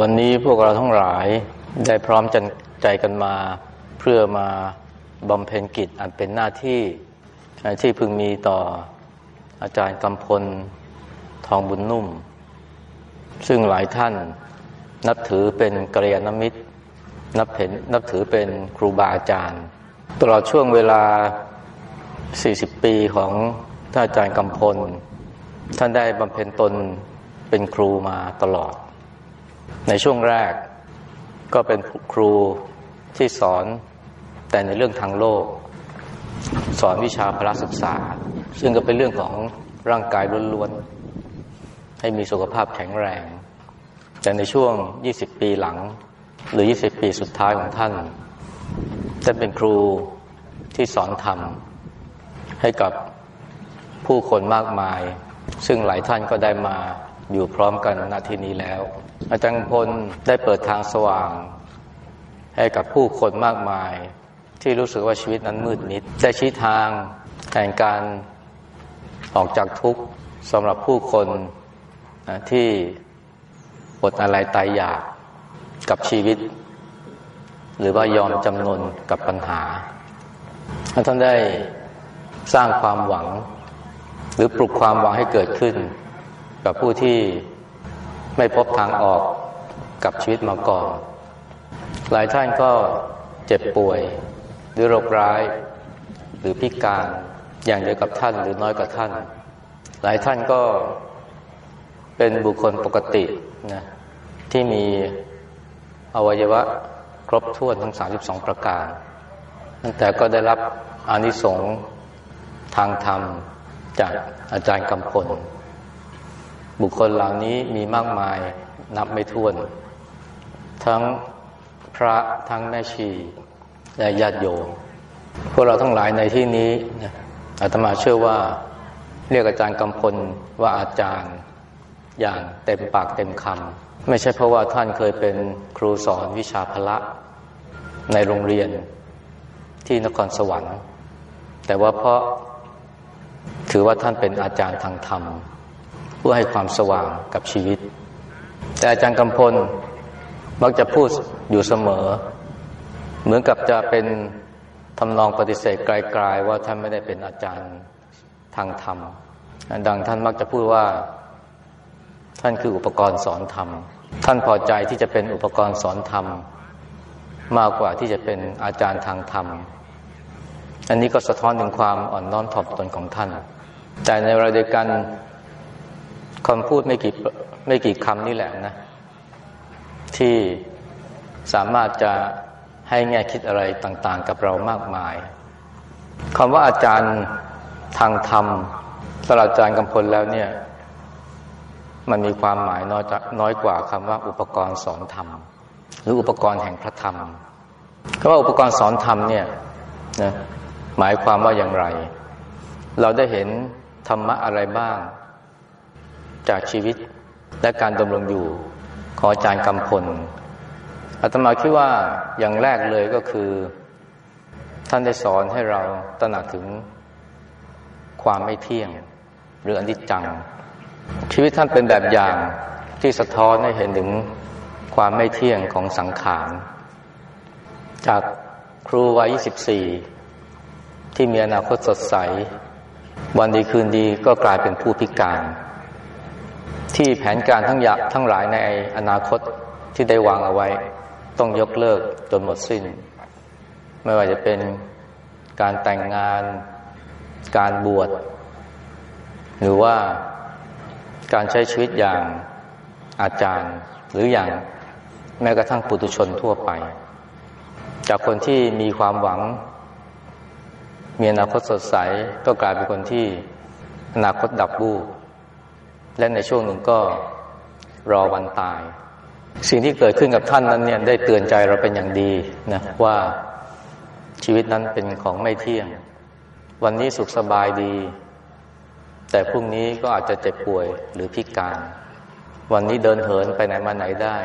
วันนี้พวกเราทั้งหลายได้พร้อมใจกันมา เพื่อมาบำเพ็ญกิจอันเป็นหน้าที่ที่พึงมีต่ออาจารย์กำพลทองบุญนุ่ม ซึ่งหลายท่านนับถือเป็นกัลยามิตร นับเห็นนับถือเป็นครูบาอาจารย์ ตลอดช่วงเวลา 40 ปีของท่านอาจารย์กำพล ท่านได้บำเพ็ญตนเป็นครูมาตลอด ในช่วงแรกก็เป็นครูที่สอนแต่ในเรื่องทางโลก สอนวิชาพละศึกษา ซึ่งก็เป็นเรื่องของร่างกายล้วนๆให้มีสุขภาพแข็งแรง แต่ในช่วง 20 ปีหลัง หรือ 20 ปีสุดท้ายของท่านจะเป็นครูที่สอนธรรมให้กับผู้คนมากมาย ซึ่งหลายท่านก็ได้มาอยู่พร้อมกันณที่นี้แล้ว อาจารย์พลได้เปิดทางสว่าง ให้กับผู้คนมากมาย ที่รู้สึกว่าชีวิตนั้นมืดมิด ได้ชี้ทางแห่งการออกจากทุกข์สำหรับผู้คนที่อดอะไรตายอยากกับชีวิต หรือว่ายอมจำนนกับปัญหา ท่านได้สร้างความหวัง หรือปลุกความหวังให้เกิดขึ้น กับผู้ที่ ไม่พบทางออกกับชีวิตมาก่อน หลายท่านก็เจ็บป่วย หรือโรคร้าย หรือพิการอย่างเดียวกับท่านหรือน้อยกว่าท่าน หลายท่านก็เป็นบุคคลปกตินะที่มีอวัยวะครบถ้วนทั้ง 32 ประการ แต่ก็ได้รับอานิสงส์ทางธรรมจากอาจารย์กำพล บุคคลเหล่านี้มีมากมายนับไม่ถ้วน ทั้งพระทั้งแม่ชี และญาติโยมพวกเราทั้งหลายในที่นี้อาตมาเชื่อว่าเรียกอาจารย์กำพลว่าอาจารย์อย่างเต็มปากเต็มคำไม่ใช่เพราะว่าท่านเคยเป็นครูสอนวิชาพละในโรงเรียนที่นครสวรรค์ แต่ว่าเพราะถือว่าท่านเป็นอาจารย์ทางธรรม ผู้ให้ความสว่างกับชีวิต แต่อาจารย์กำพลมักจะพูดอยู่เสมอ เหมือนกับจะเป็นทำนองปฏิเสธไกลๆว่าท่านไม่ได้เป็นอาจารย์ทางธรรม ดังท่านมักจะพูดว่า ท่านคืออุปกรณ์สอนธรรม ท่านพอใจที่จะเป็นอุปกรณ์สอนธรรม มากกว่าที่จะเป็นอาจารย์ทางธรรม อันนี้ก็สะท้อนถึงความอ่อนน้อมถ่อมตนของท่าน แต่ในเวลาเดียวกัน คำพูดไม่กี่ไม่กี่คำนี่แหละนะ ที่สามารถจะให้แง่คิดอะไรต่าง ๆ กับเรามากมายคำว่าอาจารย์ทางธรรมสำหรับอาจารย์กำพลแล้วเนี่ย มันมีความหมายน้อยน้อยกว่าคำว่าอุปกรณ์สอนธรรม หรืออุปกรณ์แห่งพระธรรมคำว่าอุปกรณ์สอนธรรมเนี่ยนะหมายความว่าอย่างไร เราได้เห็นธรรมะอะไรบ้าง จากชีวิตและการดำรงอยู่ของอาจารย์กำพลอาตมาคิดว่าอย่างแรกเลยก็คือ ท่านได้สอนให้เราตระหนักถึงความไม่เที่ยงหรืออนิจจัง ชีวิตท่านเป็นแบบอย่างที่สะท้อนให้เห็นถึงความไม่เที่ยงของสังขาร จากครูวัย 24 ที่มีอนาคตสดใส วันดีคืนดีก็กลายเป็นผู้พิการ ที่แผนการทั้งยักทั้งหลายในอนาคตที่ได้วางเอาไว้ ต้องยกเลิกจนหมดสิ้น ไม่ว่าจะเป็นการแต่งงานการบวชหรือว่าการใช้ชีวิตอย่างอาจารย์หรืออย่างแม้กระทั่งปุถุชนทั่วไป จากคนที่มีความหวัง มีอนาคตสดใสก็กลายเป็นคนที่อนาคตดับบูบ และในช่วงหนึ่งก็รอวันตาย สิ่งที่เกิดขึ้นกับท่านนั้นเนี่ยได้เตือนใจเราเป็นอย่างดีนะว่าชีวิตนั้นเป็นของไม่เที่ยง วันนี้สุขสบายดี แต่พรุ่งนี้ก็อาจจะเจ็บป่วยหรือพิการ วันนี้เดินเหินไปไหนมาไหนได้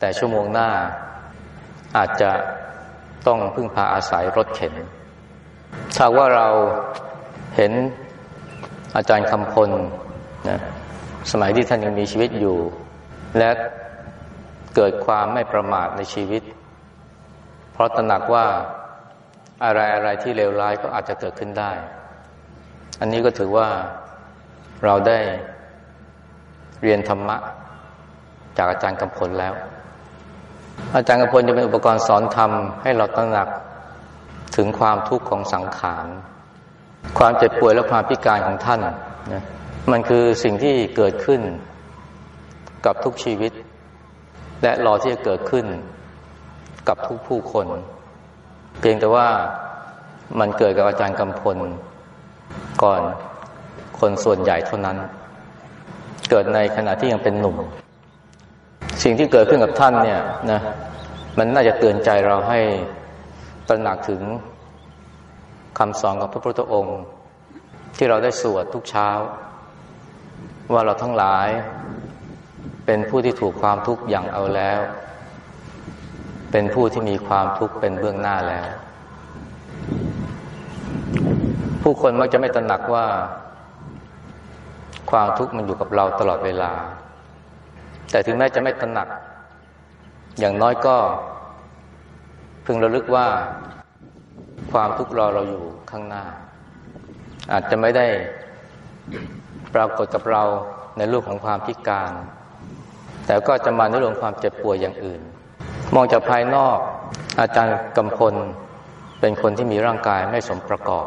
แต่ชั่วโมงหน้าอาจจะต้องพึ่งพาอาศัยรถเข็น ถ้าว่าเราเห็นอาจารย์คำพล นะสมัยที่ท่านยังมีชีวิตอยู่ และเกิดความไม่ประมาทในชีวิต เพราะตระหนักว่าอะไรอะไรที่เลวร้ายก็อาจจะเกิดขึ้นได้ อันนี้ก็ถือว่าเราได้เรียนธรรมะ จากอาจารย์กำพลแล้ว อาจารย์กำพลจะเป็นอุปกรณ์สอนธรรมให้เราตระหนักถึงความทุกข์ของสังขาร ความเจ็บป่วยและความพิการของท่านนะ มันคือสิ่งที่เกิดขึ้นกับทุกชีวิต และรอที่จะเกิดขึ้นกับทุกผู้คน เพียงแต่ว่ามันเกิดกับอาจารย์กำพล ก่อนคนส่วนใหญ่เท่านั้น เกิดในขณะที่ยังเป็นหนุ่ม สิ่งที่เกิดขึ้นกับท่านเนี่ยนะมันน่าจะเตือนใจเราให้ตระหนักถึงคำสอนของพระพุทธองค์ ที่เราได้สวดทุกเช้า ว่าเราทั้งหลายเป็นผู้ที่ถูกความทุกข์อย่างเอาแล้ว เป็นผู้ที่มีความทุกข์เป็นเบื้องหน้าแล้ว ผู้คนมักจะไม่ตระหนักว่า ความทุกข์มันอยู่กับเราตลอดเวลา แต่ถึงแม้จะไม่ตระหนัก อย่างน้อยก็ พึงระลึกว่า ความทุกข์รอเราอยู่ข้างหน้า อาจจะไม่ได้ ปรากฏกับเราในรูปของความพิการ แต่ก็จะมาในรื่องความเจ็บป่วยอย่างอื่น มองจากภายนอก อาจารย์กำพลเป็นคนที่มีร่างกายไม่สมประกอบ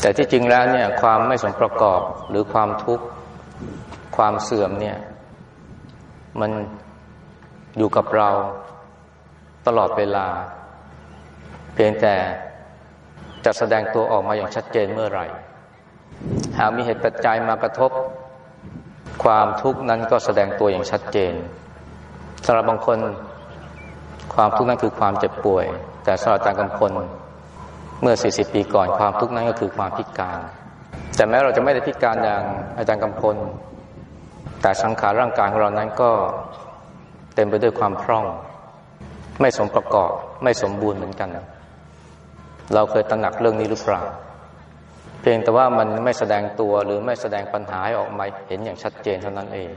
แต่ที่จริงแล้วเนี่ยความไม่สมประกอบหรือความทุกข์ความเสื่อมเนี่ย มันอยู่กับเราตลอดเวลา เพียงแต่จะแสดงตัวออกมาอย่างชัดเจนเมื่อไหร่ หากมีเหตุปัจจัยมากระทบ ความทุกข์นั้นก็แสดงตัวอย่างชัดเจนสำหรับบางคนความทุกข์นั้นคือความเจ็บป่วย แต่สำหรับอาจารย์กำพลเมื่อ 40 ปีก่อนความทุกข์นั้นก็คือความพิการ แต่แม้เราจะไม่ได้พิการอย่างอาจารย์กำพล แต่สังขารร่างกายของเรานั้นก็เต็มไปด้วยความพร่อง ไม่สมประกอบไม่สมบูรณ์เหมือนกัน เราเคยตระหนักเรื่องนี้หรือเปล่า พียงแต่ว่ามันไม่แสดงตัวหรือไม่แสดงปัญหาออกมาเห็นอย่างชัดเจนเท่านั้นเอง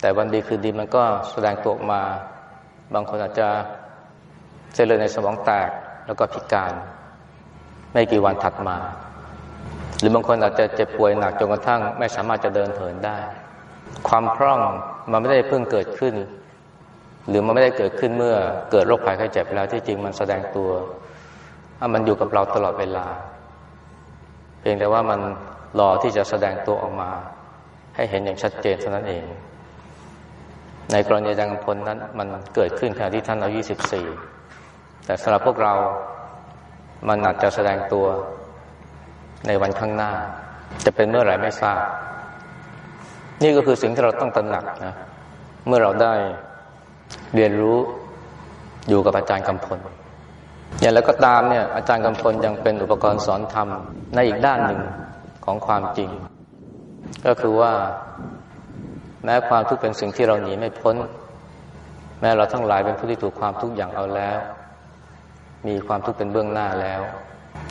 แต่วันดีคือดีมันก็แสดงตัวออกมา บางคนอาจจะเส้นเลือดในสมองแตกแล้วก็พิการ ไม่กี่วันถัดมา หรือบางคนอาจจะเจ็บป่วยหนักจนกระทั่ง ไม่สามารถจะเดินเหินได้ ความพร่องมันไม่ได้เพิ่งเกิดขึ้น หรือมันไม่ได้เกิดขึ้นเมื่อเกิดโรคภัยไข้เจ็บแล้วที่จริงมันแสดงตัวมันอยู่กับเราตลอดเวลา เพียงแต่ว่ามันรอที่จะแสดงตัวออกมา ให้เห็นอย่างชัดเจนเท่านั้นเอง ในกรณีดังพลนั้น มันเกิดขึ้นขณะที่ท่านอายุ24 แต่สำหรับพวกเรามันอาจจะแสดงตัวในวันข้างหน้า จะเป็นเมื่อไหร่ไม่ทราบ นี่ก็คือสิ่งที่เราต้องตระหนักนะเมื่อเราได้เรียนรู้อยู่กับอาจารย์กำพล อย่างแล้วก็ตามเนี่ยอาจารย์กำพลยังเป็นอุปกรณ์สอนธรรมในอีกด้านหนึ่งของความจริง ก็คือว่า แม้ความทุกข์เป็นสิ่งที่เราหนีไม่พ้น แม้เราทั้งหลายเป็นผู้ที่ถูกความทุกข์อย่างเอาแล้ว มีความทุกข์เป็นเบื้องหน้าแล้ว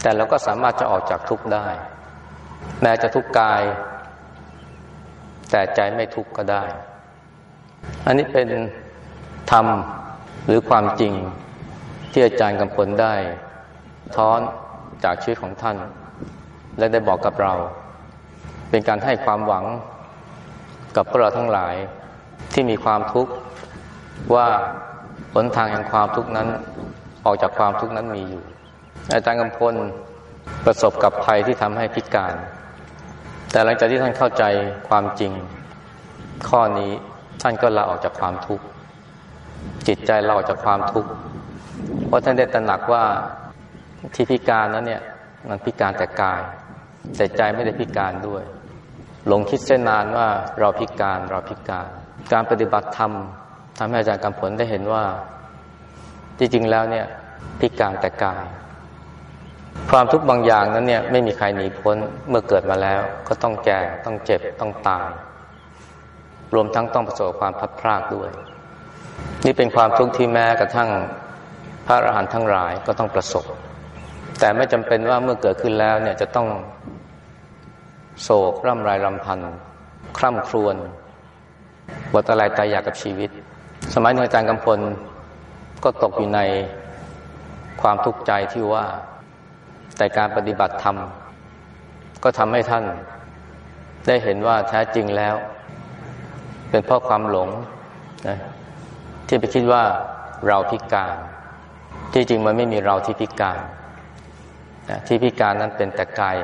แต่เราก็สามารถจะออกจากทุกข์ได้ แม้จะทุกข์กาย แต่ใจไม่ทุกข์ก็ได้ อันนี้เป็นธรรมหรือความจริง ที่อาจารย์กำพลได้ท้อนจากชีวิตของท่าน และได้บอกกับเรา เป็นการให้ความหวังกับพวกเราทั้งหลายที่มีความทุกข์ว่าหนทางแห่งความทุกข์นั้นออกจากความทุกข์นั้นมีอยู่ อาจารย์กำพลประสบกับภัยที่ทำให้พิการ แต่หลังจากที่ท่านเข้าใจความจริง ข้อนี้ท่านก็ลาออกจากความทุกข์จิตใจเราออกจากความทุกข์ เพราะท่านได้ตระหนักว่าที่พิการนั้นเนี่ย มันพิการแต่กาย แต่ใจไม่ได้พิการด้วย หลงคิดเส้นนานว่าเราพิการเราพิการ การปฏิบัติธรรมทำให้อาจารย์กำผลได้เห็นว่าจริงๆแล้วเนี่ยพิการแต่กาย ความทุกข์บางอย่างนั้นเนี่ยไม่มีใครหนีพ้นเมื่อเกิดมาแล้ว ก็ต้องแก่ต้องเจ็บต้องตาย รวมทั้งต้องประสบความพัดพรากด้วย นี่เป็นความทุกข์ที่แม้กระทั่ง ระอรหันต์ทั้งหลายก็ต้องประสบ แต่ไม่จำเป็นว่าเมื่อเกิดขึ้นแล้วเนี่ยจะต้องโศกร่ำไรรำพันคร่ำครวญบทอะไรตายอยากกับชีวิต สมัยหนึ่งอาจารย์กำพลก็ตกอยู่ในความทุกข์ใจที่ว่าแต่การปฏิบัติธรรม ก็ทำให้ท่านได้เห็นว่าแท้จริงแล้ว เป็นเพราะความหลงนะที่ไปคิดว่าเราพิการ ที่จริงมันไม่มีเราที่พิการนะที่พิการนั้นเป็นแต่กาย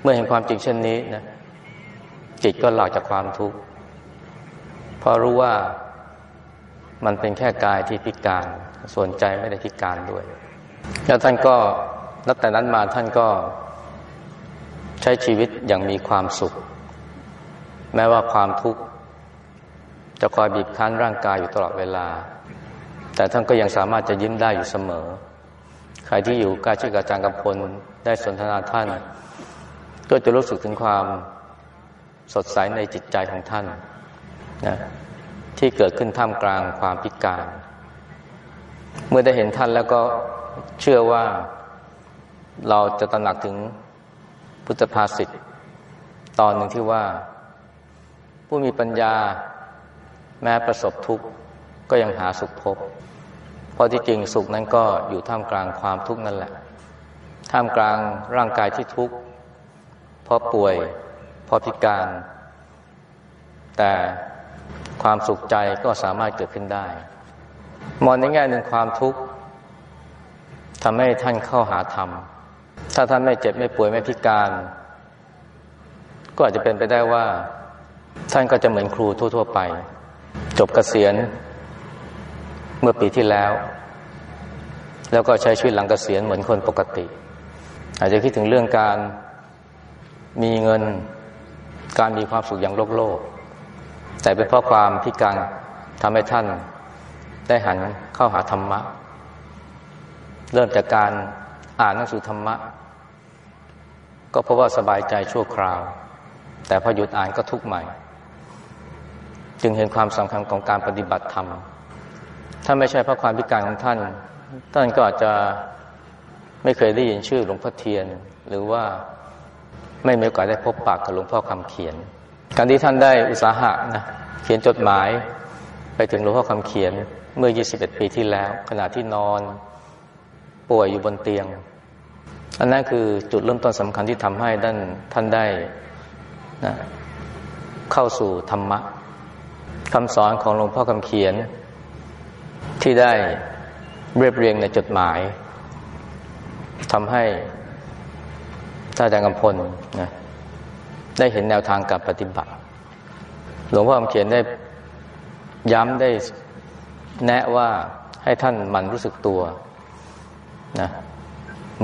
เมื่อเห็นความจริงเช่นนี้นะจิตก็หลอกจากความทุกข์เพราะรู้ว่ามันเป็นแค่กายที่พิการ ส่วนใจไม่ได้พิการด้วย แล้วท่านก็นับแต่นั้นมาท่านก็ใช้ชีวิตอย่างมีความสุข แม้ว่าความทุกข์จะคอยบีบคั้นร่างกายอยู่ตลอดเวลา แต่ท่านก็ยังสามารถจะยิ้มได้อยู่เสมอ ใครที่อยู่ใกล้ชิดกับอาจารย์กำพลได้สนทนาท่าน ก็จะรู้สึกถึงความสดใสในจิตใจของท่านนะที่เกิดขึ้นท่ามกลางความพิการ เมื่อได้เห็นท่านแล้วก็เชื่อว่าเราจะตระหนักถึงพุทธภาษิตตอนหนึ่งที่ว่า ผู้มีปัญญาแม้ประสบทุกข์ ก็ยังหาสุขพบ เพราะที่จริงสุขนั้นก็อยู่ท่ามกลางความทุกข์นั่นแหละ ท่ามกลางร่างกายที่ทุกข์เพราะป่วยเพราะพิการ แต่ความสุขใจก็สามารถเกิดขึ้นได้ มองในแง่หนึ่งความทุกข์ทำให้ท่านเข้าหาธรรม ถ้าท่านไม่เจ็บไม่ป่วยไม่พิการ ก็อาจจะเป็นไปได้ว่า ท่านก็จะเหมือนครูทั่ว ๆ ไป จบกเกษียณ มื่อปีที่แล้ว แล้วก็ใช้ชีวิตหลังกเกษียณเหมือนคนปกติ อาจจะคิดถึงเรื่องการมีเงินการมีความสุขอย่างโลกโลก แต่เป็นเพราะความพิการทำให้ท่านได้หันเข้าหาธรรมะ เริ่มจากการอ่านหนังสือธรรมะ ก็เพราะว่าสบายใจชั่วคราว แต่พอหยุดอ่านก็ทุกข์ใหม่ จึงเห็นความสำคัญของการปฏิบัติธรรม ถ้าไม่ใช่เพราะความพิการของท่าน ท่านก็อาจจะไม่เคยได้ยินชื่อหลวงพ่อเทียน หรือว่าไม่มีโอกาสได้พบปากกับหลวงพ่อคำเขียน การที่ท่านได้อุตสาหะนะเขียนจดหมายไปถึงหลวงพ่อคำเขียนเมื่อ 21 ปีที่แล้ว ขณะที่นอนป่วยอยู่บนเตียง อันนั้นคือจุดเริ่มต้นสำคัญที่ทำให้ท่านท่านได้นะเข้าสู่ธรรมะคำสอนของหลวงพ่อคำเขียน ที่ได้เรียบเรียงในจดหมายทำให้ท่านอาจารย์กำพลนะได้เห็นแนวทางการปฏิบัติ หลวงพ่อคำเขียนได้ย้ำได้แนะว่าให้ท่านมันรู้สึกตัวนะ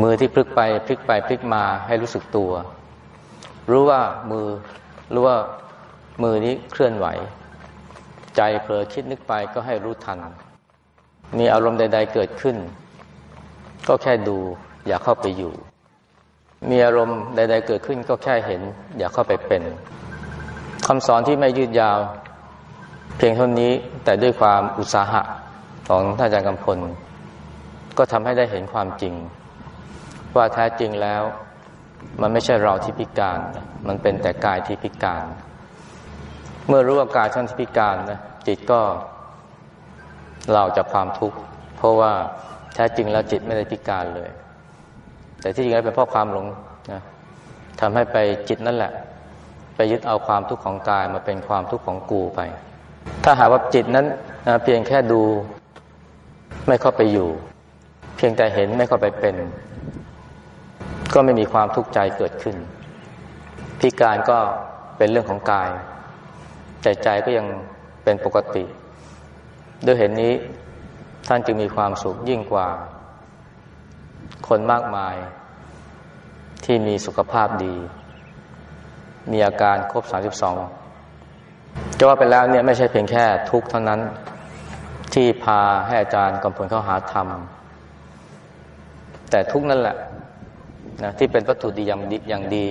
มือที่พลิกไปพลิกไปพลิกมาให้รู้สึกตัว รู้ว่ามือรู้ว่ามือนี้เคลื่อนไหว ใจเผลอคิดนึกไปก็ให้รู้ทัน มีอารมณ์ใด ๆ เกิดขึ้น ก็แค่ดู อย่าเข้าไปอยู่ มีอารมณ์ใด ๆ เกิดขึ้น ก็แค่เห็น อย่าเข้าไปเป็นคำสอนที่ไม่ยืดยาว เพียงเท่านี้แต่ด้วยความอุตสาหะของท่านอาจารย์กำพล ก็ทำให้ได้เห็นความจริง ว่าแท้จริงแล้ว มันไม่ใช่เราที่พิการ มันเป็นแต่กายที่พิการ เมื่อรู้ว่ากายท่านที่พิการนะจิตก็ เราจากความทุกข์เพราะว่าแท้จริงแล้วจิตไม่ได้พิการเลย แต่ที่จริงแล้วเป็นเพราะความหลงนะทำให้ไปจิตนั่นแหละ ไปยึดเอาความทุกข์ของกายมาเป็นความทุกข์ของกูไป ถ้าหากว่าจิตนั้นนะเพียงแค่ดู ไม่เข้าไปอยู่ เพียงแต่เห็นไม่เข้าไปเป็น ก็ไม่มีความทุกข์ใจเกิดขึ้น พิการก็เป็นเรื่องของกาย แต่ใจก็ยังเป็นปกติ ด้วยเห็นนี้ท่านจึงมีความสุขยิ่งกว่า คนมากมาย ที่มีสุขภาพดี มีอาการครบสาสิบสองจะว่าไปแล้วเนี่ยไม่ใช่เพียงแค่ทุกข์เท่านั้นที่พาให้อาจารย์กำพลเข้าหาธรรม แต่ทุกนั่นแหละนะที่เป็นวัตถุดีอย่างดีอย่างดี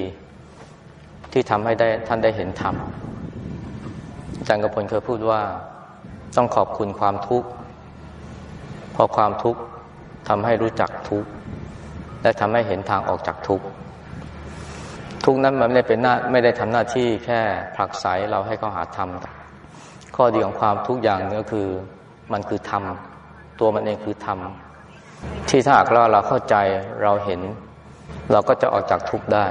ที่ทำให้ได้ท่านได้เห็นธรรมอาจารย์กำพลเคยพูดว่า ต้องขอบคุณความทุกข์เพราะความทุกข์ทำให้รู้จักทุกข์และทำให้เห็นทางออกจากทุกข์ทุกนั้นมันไม่ได้เป็นหน้าไม่ได้ทำหน้าที่แค่ผลักไสเราให้เขาหาธรรมข้อดีของความทุกอย่างนึงก็คือมันคือธรรมตัวมันเองคือธรรมที่ถ้าหากเราเราเข้าใจเราเห็น เราก็จะออกจากทุกข์ได้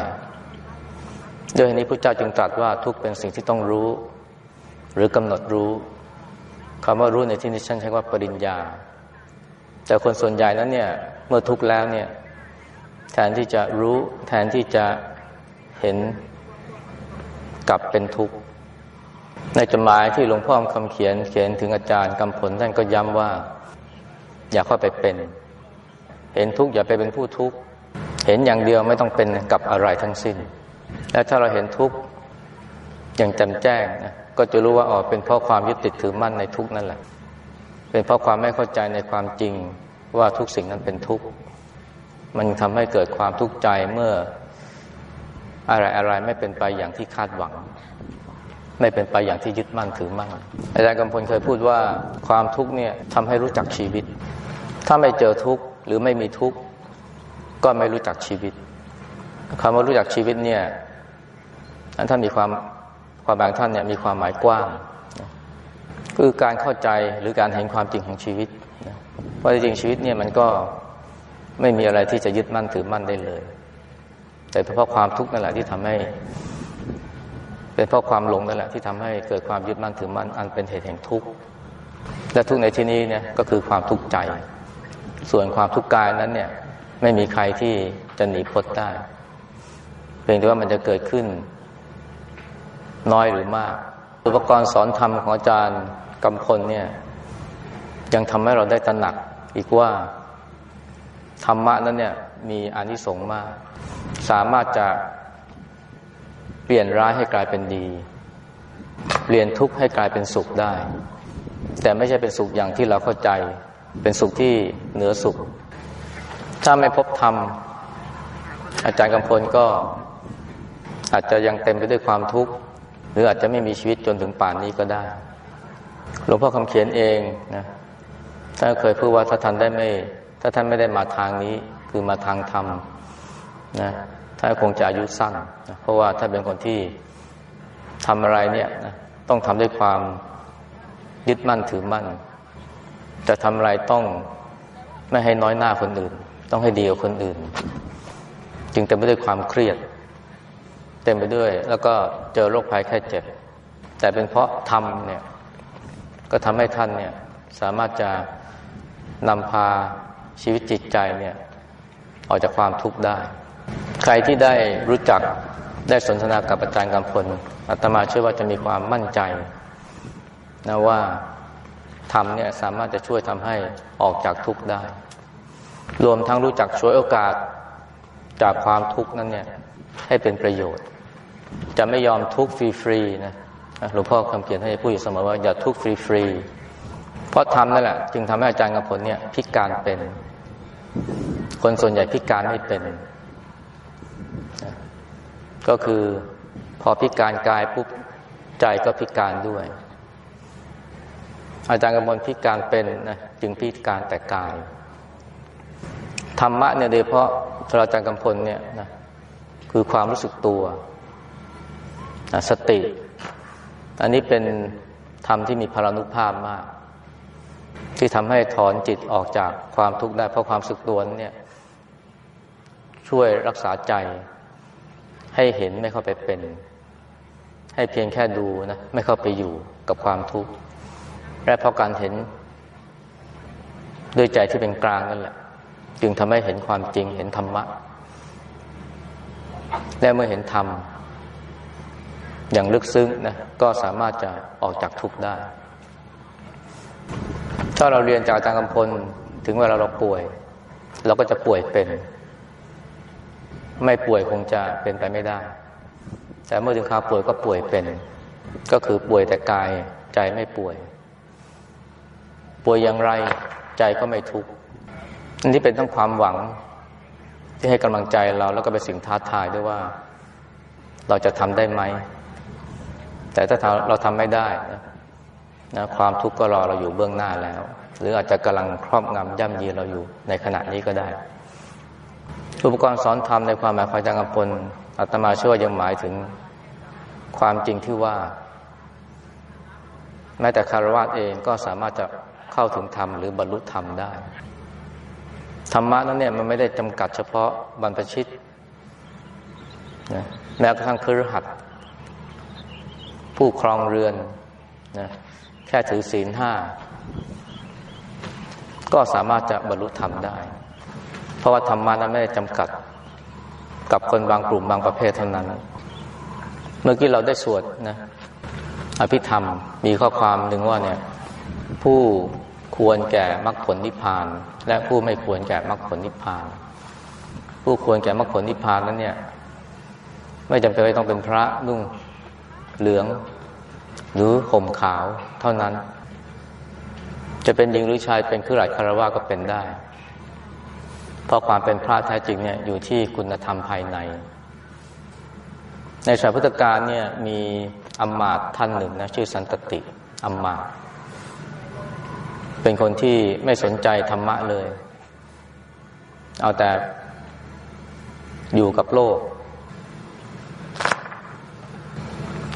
ด้วยนี้พระเจ้าจึงตรัสว่าทุกเป็นสิ่งที่ต้องรู้ หรือกำหนดรู้ คำว่ารู้ในที่นี้ฉันใช้ว่าปริญญา แต่คนส่วนใหญ่นั้นเนี่ย เมื่อทุกข์แล้วเนี่ย แทนที่จะรู้ แทนที่จะเห็นกลับเป็นทุกข์ ในจดหมายที่หลวงพ่อคำเขียน เขียนถึงอาจารย์กำผลท่านก็ย้ำว่า อย่าเข้าไปเป็น เห็นทุกข์อย่าไปเป็นผู้ทุกข์เห็นอย่างเดียวไม่ต้องเป็นกับอะไรทั้งสิ้น และถ้าเราเห็นทุกข์อย่างจำแจ้งนะ ก็จะรู้ว่าอ๋อเป็นเพราะความยึดติดถือมั่นในทุกนั่นแหละ เป็นเพราะความไม่เข้าใจในความจริงว่าทุกสิ่งนั้นเป็นทุกข์มันทำให้เกิดความทุกข์ใจเมื่ออะไรอะไรไม่เป็นไปอย่างที่คาดหวัง ไม่เป็นไปอย่างที่ยึดมั่นถือมั่นอาจารย์กำพลเคยพูดว่าความทุกข์เนี่ยทำให้รู้จักชีวิต ถ้าไม่เจอทุกข์หรือไม่มีทุกข์ก็ไม่รู้จักชีวิตคำว่ารู้จักชีวิตเนี่ยท่านมีความ ความบางท่านเนี่ยมีความหมายกว้างคือการเข้าใจหรือการเห็นความจริงของชีวิตว่าจริงชีวิตเนี่ยมันก็ไม่มีอะไรที่จะยึดมั่นถือมั่นได้เลย แต่เพราะความทุกข์นั่นแหละที่ทำให้ เป็นเพราะความหลงนั่นแหละที่ทำให้เกิดความยึดมั่นถือมั่นอันเป็นเหตุแห่งทุกข์และทุกข์ในที่นี้เนี่ยก็คือความทุกข์ใจ ส่วนความทุกข์กายนั้นเนี่ยไม่มีใครที่จะหนีพ้นได้เพียงแต่ว่ามันจะเกิดขึ้น น้อยหรือมาก อุปกรณ์สอนธรรมของอาจารย์กำพลเนี่ย ยังทำให้เราได้ตระหนักอีกว่า ธรรมะนั้นเนี่ย มีอานิสงส์มาก สามารถจะเปลี่ยนร้ายให้กลายเป็นดี เปลี่ยนทุกข์ให้กลายเป็นสุขได้ แต่ไม่ใช่เป็นสุขอย่างที่เราเข้าใจ เป็นสุขที่เหนือสุข ถ้าไม่พบธรรมอาจารย์กำพลก็อาจจะยังเต็มไปด้วยความทุกข์ หรืออาจจะไม่มีชีวิตจนถึงป่านนี้ก็ได้ หลวงพ่อคำเขียนเองนะท่านเคยพูดว่าถ้าท่านได้ไม่ ถ้าท่านไม่ได้มาทางนี้ คือมาทางธรรมนะถ้านคงจะอายุสั้นนะเพราะว่าถ้าเป็นคนที่ทำอะไรเนี่ยนะต้องทำด้วยความยึดมั่นถือมั่น จะทำอะไรต้องไม่ให้น้อยหน้าคนอื่น ต้องให้ดีกว่าคนอื่น จึงเต็มไปด้วยความเครียด เต็มไปด้วย แล้วก็เจอโรคภัยแค่เจ็บ แต่เป็นเพราะทำเนี่ย ก็ทำให้ท่านเนี่ย สามารถจะนำพาชีวิตจิตใจเนี่ย ออกจากความทุกข์ได้ ใครที่ได้รู้จักได้สนทนากับอาจารย์กำพลอาตมาเชื่อว่าจะมีความมั่นใจนะว่าธรรมเนี่ยสามารถจะช่วยทำให้ออกจากทุกข์ได้ รวมทั้งรู้จักช่วยโอกาสจากความทุกข์นั้นเนี่ย ให้เป็นประโยชน์ จะไม่ยอมทุกข์ฟรีๆนะหลวงพ่อคำเขียนให้พูดอยู่เสมอว่าอย่าทุกข์ฟรีๆเพราะทำนั่นแหละ จึงทำให้อาจารย์กำพลเนี่ยพิการเป็น คนส่วนใหญ่พิการไม่เป็น ก็คือพอพิการกายปุ๊บใจก็พิการด้วย อาจารย์กำมลพิการเป็นนะจึงพิการแต่กายธรรมะเนี่ยโดยเฉพาะสราอาจารย์กำพลเนี่ยนะ คือความรู้สึกตัว สติ อันนี้เป็นธรรมที่มีพลานุภาพมาก ที่ทำให้ถอนจิตออกจากความทุกข์ได้ เพราะความสึกตัวเนี่ย ช่วยรักษาใจ ให้เห็นไม่เข้าไปเป็น ให้เพียงแค่ดูนะ ไม่เข้าไปอยู่กับความทุกข์และเพราะการเห็นด้วยใจที่เป็นกลางนั่นแหละ จึงทำให้เห็นความจริงเห็นธรรมะ และเมื่อเห็นธรรมอย่างลึกซึ้งนะก็สามารถจะออกจากทุกข์ได้ ถ้าเราเรียนจากอาจารย์กำพลถึงเวลาเราป่วย เราก็จะป่วยเป็น ไม่ป่วยคงจะเป็นไปไม่ได้ แต่เมื่อถึงคราวป่วยก็ป่วยเป็น ก็คือป่วยแต่กายใจไม่ป่วย ป่วยอย่างไรใจก็ไม่ทุกข์อันนี้เป็นทั้งความหวัง ที่ให้กำลังใจเราแล้วก็เป็นสิ่งท้าทายด้วยว่า เราจะทำได้ไหม แต่ถ้าเราทำไม่ได้นะความทุกข์ก็รอเราอยู่เบื้องหน้าแล้ว หรืออาจจะกำลังครอบงำย่ำยีเราอยู่ในขณะนี้ก็ได้อุปกรณ์สอนธรรมในความหมายของอาจารย์กำพลอาตมาเชื่อว่ายังหมายถึงความจริงที่ว่า แม้แต่คารวะเองก็สามารถจะเข้าถึงธรรมหรือบรรลุธรรมได้ ธรรมะนั้นเนี่ยมันไม่ได้จำกัดเฉพาะบรรพชิตนะแม้กระทั่งครหัดผู้ครองเรือนนะแค่ถือศีลห้า ก็สามารถจะบรรลุธรรมได้ เพราะว่าธรรมะนั้นไม่ได้จำกัดกับคนบางกลุ่มบางประเภทเท่านั้น เมื่อกี้เราได้สวดนะอภิธรรมมีข้อความหนึ่งว่าเนี่ย ผู้ควรแก่มรรคผลนิพพาน และผู้ไม่ควรแก่มรรคผลนิพพาน ผู้ควรแก่มรรคผลนิพพานนั้นเนี่ย ไม่จำเป็นต้องเป็นพระนุ่งเหลือง หรือห่มขาวเท่านั้น จะเป็นหญิงหรือชายเป็นคือหลายคารวะก็เป็นได้ เพราะความเป็นพระแท้จริงเนี่ยอยู่ที่คุณธรรมภายใน ในสายพุทธการเนี่ยมีอมมาตท่านหนึ่งนะชื่อสันตติอมมาต เป็นคนที่ไม่สนใจธรรมะเลย เอาแต่อยู่กับโลก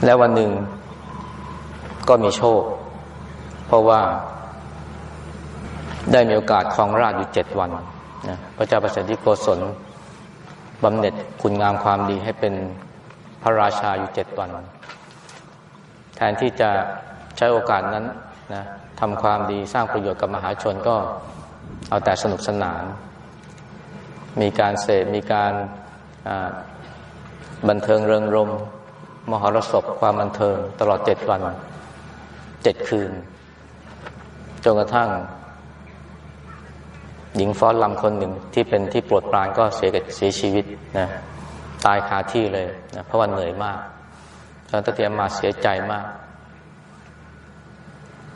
แล้ววันหนึ่งก็มีโชค เพราะว่าได้มีโอกาสครองราชอยู่เจ็ดวันนะพระเจ้าประเสริโกศลบำเหน็จคุณงามความดีให้เป็นพระราชาอยู่เจ็ดวัน แทนที่จะใช้โอกาสนั้นนะ ทำความดีสร้างประโยชน์กับมหาชนก็เอาแต่สนุกสนาน มีการเสพมีการบันเทิงเริงรม มหรสพความบันเทิงตลอดเจ็ดวันเจ็ดคืน จนกระทั่ง หญิงฟ้อนลำคนหนึ่งที่เป็นที่โปรดปรานก็เสียเสียชีวิตนะตายคาที่เลยนะเพราะว่าเหนื่อยมากตอนตะเตียมมาเสียใจมาก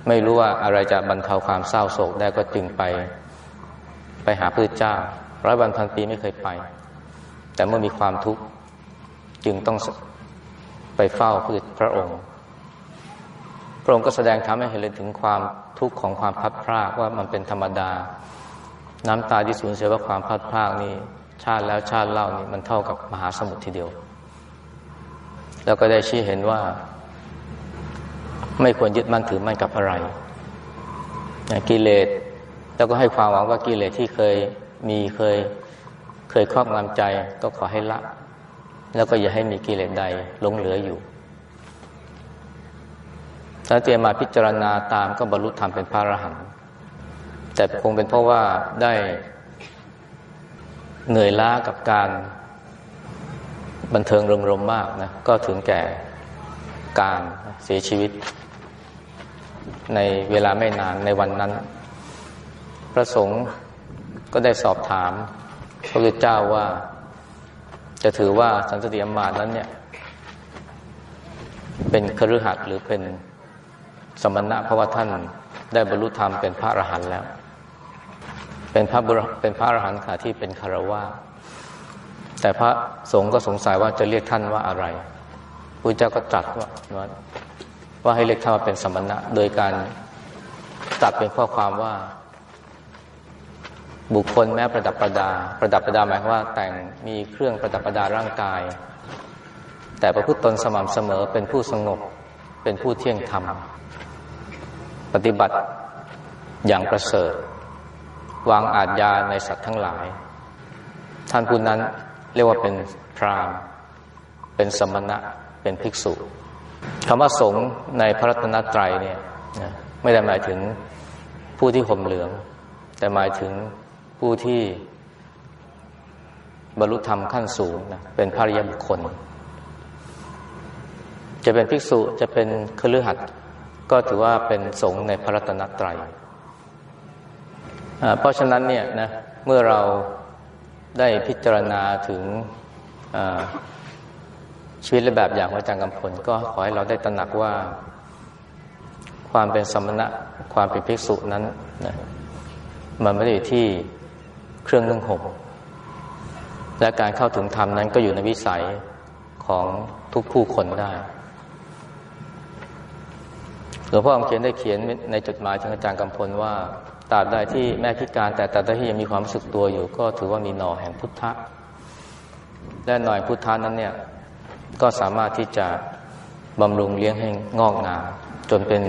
ไม่รู้ว่าอะไรจะบรรเทาความเศร้าโศกได้ก็จึงไป ไปหาพระเจ้าร้อยวันพันปีไม่เคยไป แต่เมื่อมีความทุกข์จึงต้องไปเฝ้าพระองค์ พระองค์ก็แสดงทำให้เห็นเลยถึงความทุกข์ของความพัดพรากว่ามันเป็นธรรมดา น้ำตาที่สูญเสียว่าความพัดพรากนี่ชาติแล้วชาติเล่านี่มันเท่ากับมหาสมุทรทีเดียว แล้วก็ได้ชี้เห็นว่า ไม่ควรยึดมั่นถือมั่นกับอะไรกิเลสแล้วก็ให้ความหวังว่ากิเลสที่เคยมีเคยเคยครอบงำใจก็ขอให้ละ แล้วก็อย่าให้มีกิเลสใดหลงเหลืออยู่ ถ้าเตรียมมาพิจารณาตามก็บรรลุธรรมเป็นพระอรหันต์แต่คงเป็นเพราะว่าได้เหนื่อยล้ากับการบันเทิงเริงรมมากนะก็ถึงแก่การเสียชีวิต ในเวลาไม่นานในวันนั้น พระสงฆ์ก็ได้สอบถาม พระพุทธเจ้าว่า จะถือว่าสันสติอมาตนั้นเนี่ย เป็นคฤหัสถ์หรือเป็นสมณะเพราะว่าท่านได้บรรลุธรรมเป็นพระอรหันต์แล้ว เป็นพระเป็นพระอรหันต์ค่ะที่เป็นคารวะแต่พระสงฆ์ก็สงสัยว่าจะเรียกท่านว่าอะไรพระเจ้าก็ตรัสว่า ว่าให้เรียกท่านว่าเป็นสมณะ โดยการตัดเป็นข้อความว่า บุคคลแม้ประดับประดา ประดับประดาหมายว่า แต่งมีเครื่องประดับประดาร่างกาย แต่ประพฤติตนสม่ำเสมอเป็นผู้สงบเป็นผู้เที่ยงธรรม ปฏิบัติอย่างประเสริฐ วางอาจยาในสัตว์ทั้งหลาย ท่านผู้นั้นเรียกว่าเป็นพรามเป็นสมณะเป็นภิกษุ คำว่าสงฆ์ในพระรัตนตรัยเนี่ยไม่ได้หมายถึงผู้ที่ห่มเหลือง แต่หมายถึงผู้ที่บรรลุธรรมขั้นสูงนะเป็นพระริยบุคคล จะเป็นภิกษุจะเป็นคฤหัสถ์ก็ถือว่าเป็นสงฆ์ในพระรัตนตรัยเพราะฉะนั้นเนี่ยนะเมื่อเราได้พิจารณาถึง ชีวิตและแบบอย่างของอาจารย์กำพลก็ขอให้เราได้ตระหนักว่า ความเป็นสมณะความเป็นภิกษุนั้นนะมันไม่ได้อยู่ที่เครื่องนึ่งห่มและการเข้าถึงธรรมนั้นก็อยู่ในวิสัยของทุกผู้คนได้หลวงพ่ออเขียนได้เขียนในจดหมายถึงอาจารย์กำพลว่าตราบใดที่แม่พิการแต่ตราบใดที่ยังมีความรู้สึกตัวอยู่ ก็ถือว่ามีหน่อแห่งพุทธะและหน่อยพุทธะนั้นเนี่ย ก็สามารถที่จะบำรุงเลี้ยงให้งอกงามจนเป็น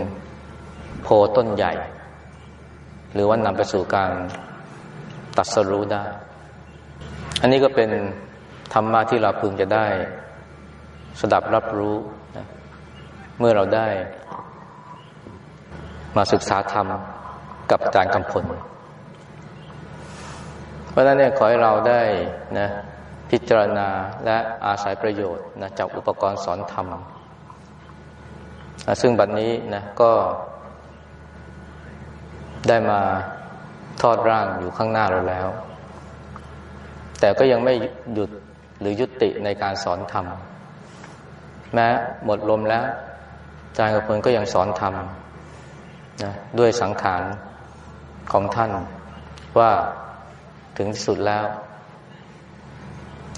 โพต้นใหญ่ หรือว่านำไปสู่การตัดสรู้ได้ อันนี้ก็เป็นธรรมะที่เราพึงจะได้ สดับรับรู้นะเมื่อเราได้ มาศึกษาธรรมกับอาจารย์กำพล เพราะฉะนั้นเนี่ยขอให้เราได้นะ พิจารณาและอาศัยประโยชน์นะจากอุปกรณ์สอนธรรม ซึ่งบัดนนี้นะก็ได้มาทอดร่างอยู่ข้างหน้าเราแล้ว แต่ก็ยังไม่หยุดหรือยุติในการสอนธรรม แม้หมดลมแล้วอาจารย์กระพลก็ยังสอนธรรมนะด้วยสังขารของท่านว่าถึงที่สุดแล้ว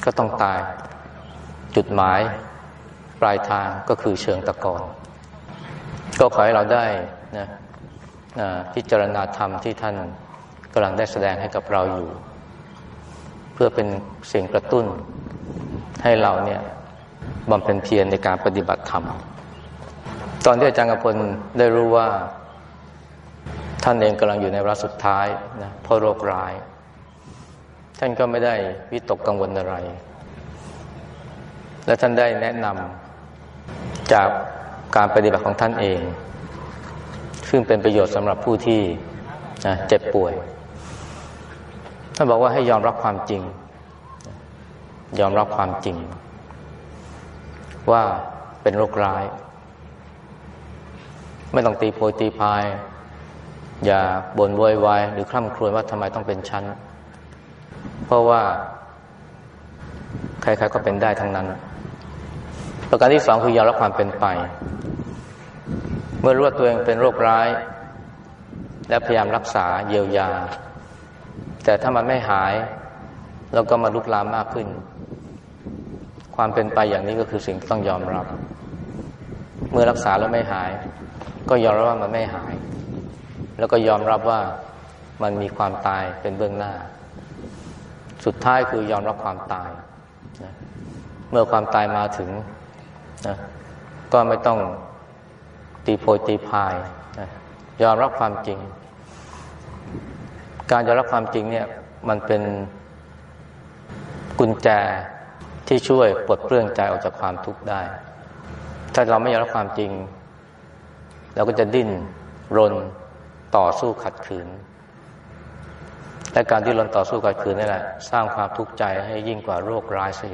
ก็ต้องตาย จุดหมายปลายทางก็คือเชิงตะกอนก็ขอให้เราได้นะพิจารณาธรรมที่ท่านกำลังได้แสดงให้กับเราอยู่ เพื่อเป็นเสียงกระตุ้นให้เราเนี่ยบำเพ็ญเพียรในการปฏิบัติธรรม ตอนที่อาจารย์กพลได้รู้ว่า ท่านเองกำลังอยู่ในรัสุดท้ายนะเพราะโรคร้าย ท่านก็ไม่ได้วิตกกังวลอะไร และท่านได้แนะนำจากการปฏิบัติของท่านเอง ซึ่งเป็นประโยชน์สำหรับผู้ที่นะเจ็บป่วย ท่านบอกว่าให้ยอมรับความจริง ยอมรับความจริง ว่าเป็นโรคร้าย ไม่ต้องตีโพยตีพาย อย่าบ่นโวยวายหรือคร่ำครวญว่าทำไมต้องเป็นชั้น เพราะว่า ใครๆก็เป็นได้ทั้งนั้น ประการที่สองคือยอมรับความเป็นไป เมื่อรู้ว่าตัวเองเป็นโรคร้าย และพยายามรักษาเยียวยา แต่ถ้ามันไม่หายแล้วก็มาลุกลามมากขึ้น ความเป็นไปอย่างนี้ก็คือสิ่งที่ต้องยอมรับ เมื่อรักษาแล้วไม่หาย ก็ยอมรับว่ามันไม่หาย แล้วก็ยอมรับว่ามันมีความตายเป็นเบื้องหน้า สุดท้ายคือยอมรับความตายนะเมื่อความตายมาถึงนะก็ไม่ต้องตีโพยตีพายนะยอมรับความจริง การยอมรับความจริงเนี่ย มันเป็นกุญแจที่ช่วยปลดเปลื้องใจออกจากความทุกข์ได้ ถ้าเราไม่ยอมรับความจริง เราก็จะดิ้นรนต่อสู้ขัดขืน และการที่รนต่อสู้ขัดขืนนี่แหละ สร้างความทุกข์ใจให้ยิ่งกว่าโรคร้ายสิ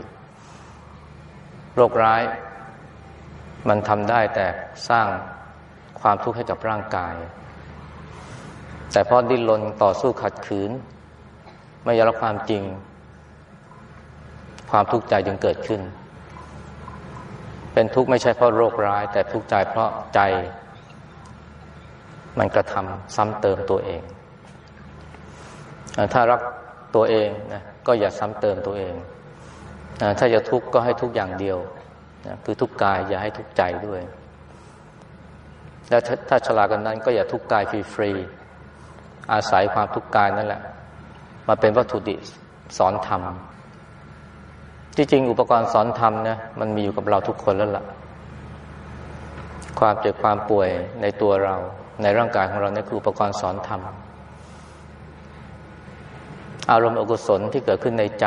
โรคร้าย มันทำได้แต่สร้างความทุกข์ให้กับร่างกาย แต่พอดิ้นรนต่อสู้ขัดขืน ไม่ยอมรับความจริง ความทุกข์ใจจึงเกิดขึ้น เป็นทุกข์ไม่ใช่เพราะโรคร้าย แต่ทุกข์ใจเพราะใจ มันกระทำซ้ำเติมตัวเอง ถ้ารักตัวเองนะก็อย่าซ้ำเติมตัวเองถ้าจะทุกข์ก็ให้ทุกอย่างเดียวนะคือทุกกายอย่าให้ทุกใจด้วย แล้วถ้าฉลาดกันนั้นก็อย่าทุกกายฟรีๆอาศัยความทุกกายนั่นแหละ มาเป็นวัตถุดิบสอนธรรมที่จริงอุปกรณ์สอนธรรมเนี่ยมันมีอยู่กับเราทุกคนแล้วละ่ะ ความเจ็บความป่วยในตัวเรา ในร่างกายของเราเนี่ยคืออุปกรณ์สอนธรรม อารมณ์อกุศลที่เกิดขึ้นในใจ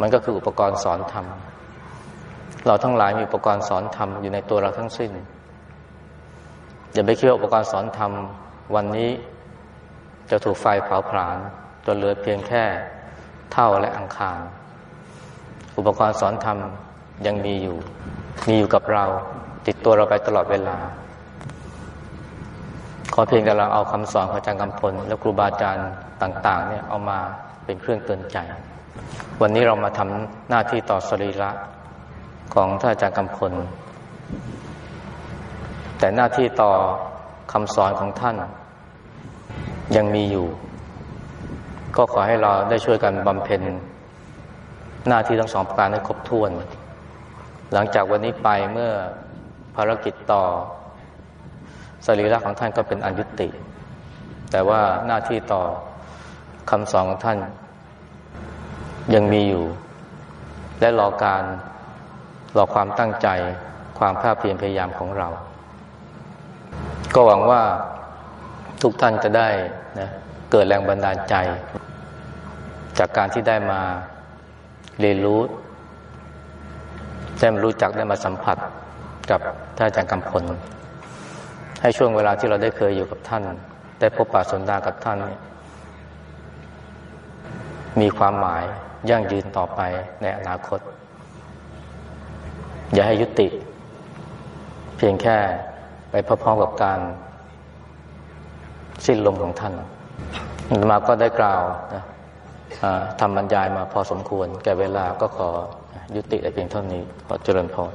มันก็คืออุปกรณ์สอนธรรม เราทั้งหลายมีอุปกรณ์สอนธรรมอยู่ในตัวเราทั้งสิ้น อย่าไปคิดว่าอุปกรณ์สอนธรรม วันนี้จะถูกไฟเผาผลาญจนเหลือเพียงแค่เท่าและอังคาร อุปกรณ์สอนธรรมยังมีอยู่ มีอยู่กับเรา ติดตัวเราไปตลอดเวลา ขอเพียงแต่เราเอาคำสอนของอาจารย์กำพล และครูบาอาจารย์ต่าง ๆ เนี่ยเอามาเป็นเครื่องเตือนใจ วันนี้เรามาทำหน้าที่ต่อสรีระของท่านอาจารย์กำพล แต่หน้าที่ต่อคำสอนของท่าน ยังมีอยู่ ก็ขอให้เราได้ช่วยกันบำเพ็ญหน้าที่ทั้งสองประการให้ครบถ้วน หลังจากวันนี้ไปเมื่อภารกิจต่อ สรีระของท่านก็เป็นอันยุติ แต่ว่าหน้าที่ต่อคำสอนของท่าน ยังมีอยู่ และรอการรอความตั้งใจความภาคเพียรพยายามของเรา ก็หวังว่าทุกท่านจะได้นะเกิดแรงบันดาลใจ จากการที่ได้มาเรียนรู้ได้มารู้จักได้มาสัมผัสกับท่านอาจารย์กำพล ให้ช่วงเวลาที่เราได้เคยอยู่กับท่าน ได้พบปะสนทนากับท่าน มีความหมายยั่งยืนต่อไปในอนาคต อย่าให้ยุติ เพียงแค่ไปพร้อมๆกับการ สิ้นลมของท่านมาก็ได้กล่าวนะทำบรรยายมาพอสมควร แก่เวลาก็ขอยุติแต่เพียงเท่านี้ขอเจริญพร